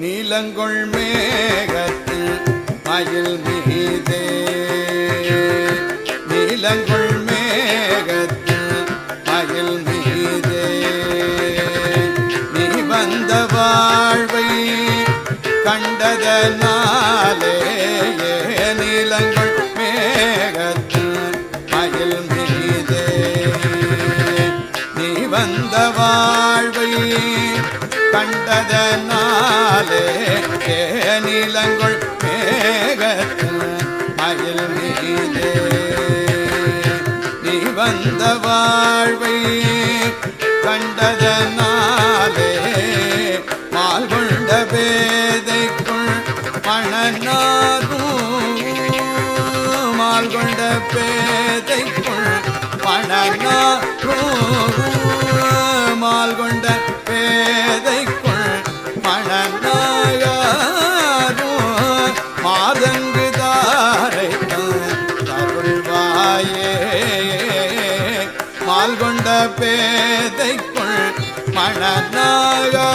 நீலங்கொள் மேகத்தில் மயில் மீதே. நீலங்கொள் மேகத்தில் மயில் மீதே. நீ வந்த வாழ்வை கண்டதனா வாழ்வை கண்டதனாலே நிலங்கொள் மேகத்து மயில் மீதே. நீ வந்த வாழ்வை கண்டதனாலே மால் கொண்ட பேதைக்குள் மணநாரும் மால் கொண்ட பேதைக்குள் மணநாரும் மால் கொண்ட பேதைக்குள் மணநாயாரும்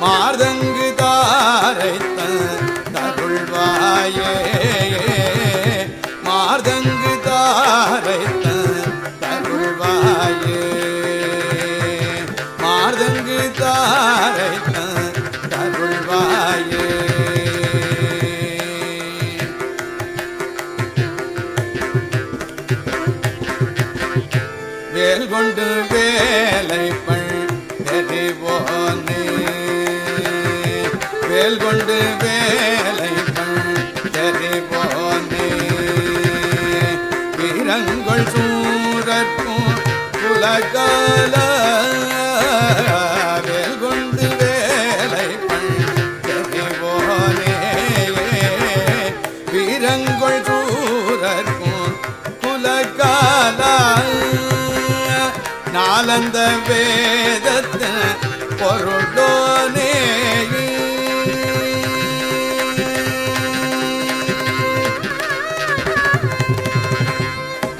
மாதங்கு தாரைத்த தருள்வாயே வேல் கொண்டு வேலை தெரிவோனே. வேல் கொண்டு வேலை தெரிவோனே. வீரங்கள் சூரற்கும் உலகால நாலந்த வேதத்த பொருளோனே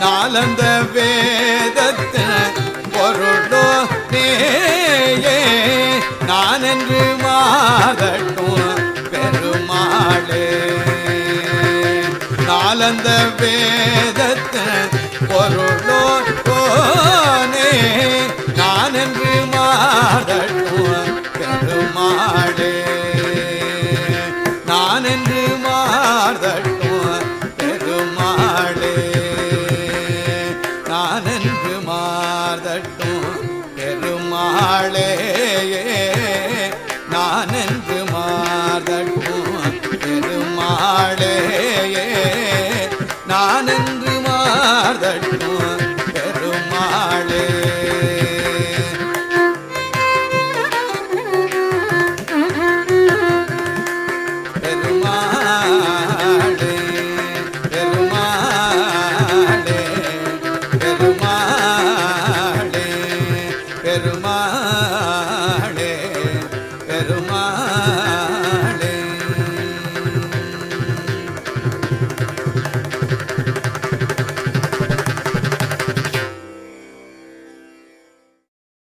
நாலந்த வேதத்த பொருளோ நேயே நான் என்று மாதட்டும் பெருமாளே. நாலந்த வேதத்த பொருளோ பெருமாடே நான் என்று மாறுதட்டும் பெருமாடே நான் என்று மாறுதட்டும் பெருமாளே நான் என்று மாறுதட்டும் பெருமாளே நான் என்று மாறுதட்டும்